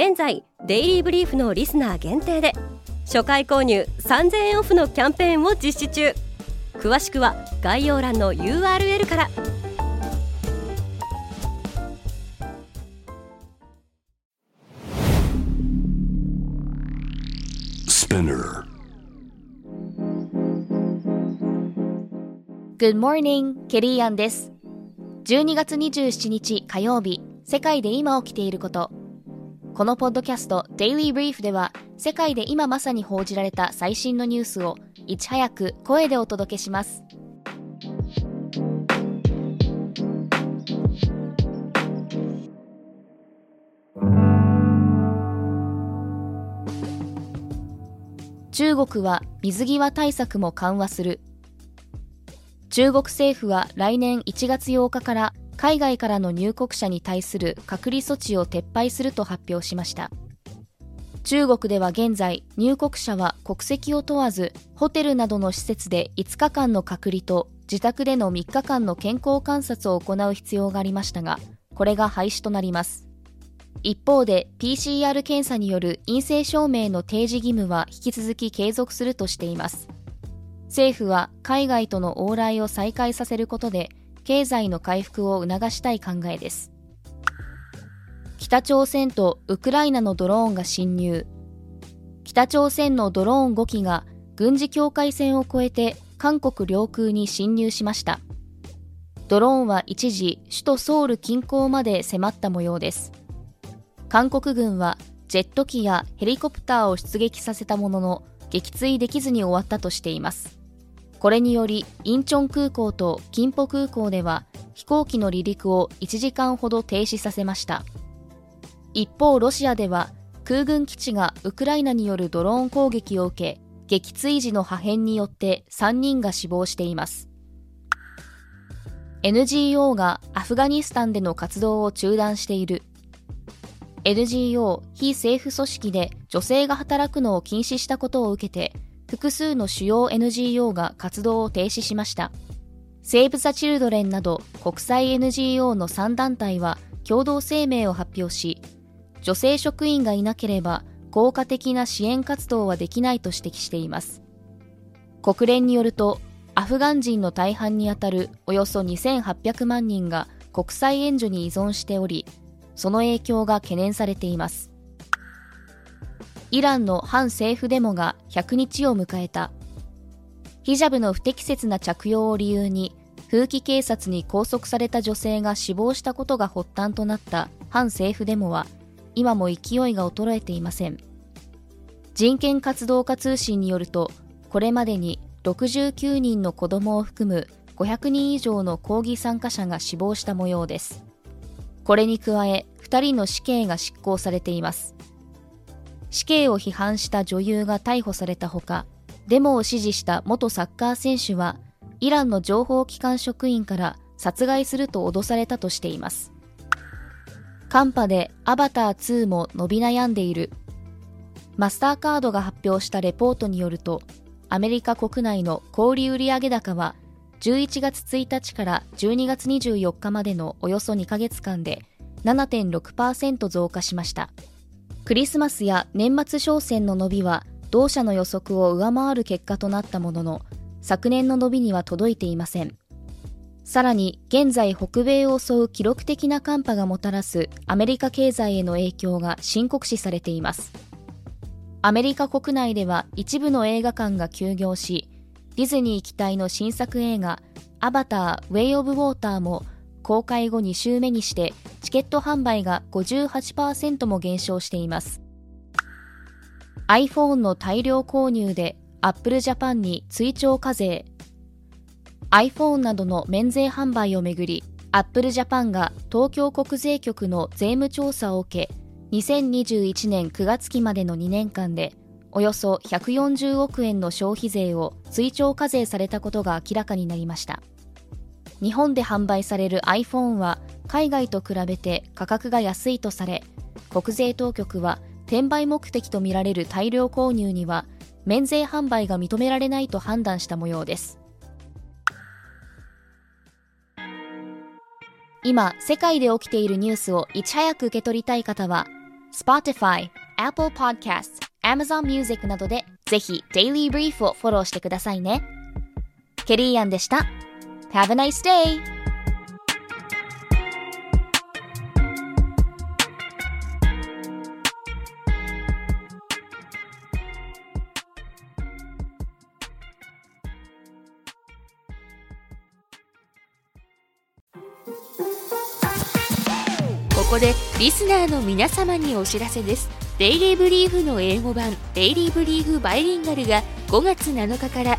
現在デイリーブリーフのリスナー限定で初回購入3000円オフのキャンペーンを実施中。詳しくは概要欄の URL から。E Good morning, ケリーアンです12月27日火曜日世界で今起きていることこのポッドキャスト Daily Brief では世界で今まさに報じられた最新のニュースをいち早く声でお届けします。中国は水際対策も緩和する。中国政府は来年1月8日から海外からの入国者に対する隔離措置を撤廃すると発表しました。中国では現在入国者は国籍を問わずホテルなどの施設で5日間の隔離と自宅での3日間の健康観察を行う必要がありましたがこれが廃止となります。一方で PCR 検査による陰性証明の提示義務は引き続き継続するとしています。政府は海外との往来を再開させることで経済の回復を促したい考えです。北朝鮮とウクライナのドローンが侵入。北朝鮮のドローン5機が軍事境界線を越えて韓国領空に侵入しました。ドローンは一時首都ソウル近郊まで迫った模様です。韓国軍はジェット機やヘリコプターを出撃させたものの撃墜できずに終わったとしています。これによりインチョン空港とキンポ空港では飛行機の離陸を1時間ほど停止させました。一方ロシアでは空軍基地がウクライナによるドローン攻撃を受け撃墜時の破片によって3人が死亡しています。NGO がアフガニスタンでの活動を中断している。NGO 非政府組織で女性が働くのを禁止したことを受けて複数の主要 NGO が活動を停止しました。セーブ・ザ・チルドレンなど国際 NGO の3団体は共同声明を発表し、女性職員がいなければ効果的な支援活動はできないと指摘しています。国連によると、アフガン人の大半にあたるおよそ2800万人が国際援助に依存しており、その影響が懸念されています。イランの反政府デモが100日を迎えた。ヒジャブの不適切な着用を理由に、風紀警察に拘束された女性が死亡したことが発端となった反政府デモは、今も勢いが衰えていません。人権活動家通信によると、これまでに69人の子供を含む500人以上の抗議参加者が死亡した模様です。これに加え、2人の死刑が執行されています。死刑を批判した女優が逮捕されたほか、デモを支持した元サッカー選手は、イランの情報機関職員から殺害すると脅されたとしています。寒波でアバター2も伸び悩んでいる。マスターカードが発表したレポートによると、アメリカ国内の小売売上高は、11月1日から12月24日までのおよそ2ヶ月間で7.6%増加しました。クリスマスや年末商戦の伸びは同社の予測を上回る結果となったものの昨年の伸びには届いていません。さらに現在北米を襲う記録的な寒波がもたらすアメリカ経済への影響が深刻視されています。アメリカ国内では一部の映画館が休業しディズニー期待の新作映画アバター・ウェイ・オブ・ウォーターも公開後2週目にしてチケット販売が58%も減少しています。iPhone の大量購入で Apple Japan に追徴課税。iPhone などの免税販売をめぐり Apple Japan が東京国税局の税務調査を受け2021年9月期までの2年間でおよそ140億円の消費税を追徴課税されたことが明らかになりました。日本で販売される iPhone は海外と比べて価格が安いとされ国税当局は転売目的とみられる大量購入には免税販売が認められないと判断した模様です。今世界で起きているニュースをいち早く受け取りたい方は Spotify、Apple Podcasts、Amazon Music などでぜひ Daily Brief をフォローしてくださいね。ケリーアンでした。Have a nice day! ここでリスナーの皆様にお知らせです Daily Brief の英語版 Daily Brief Bilingual が5月7日から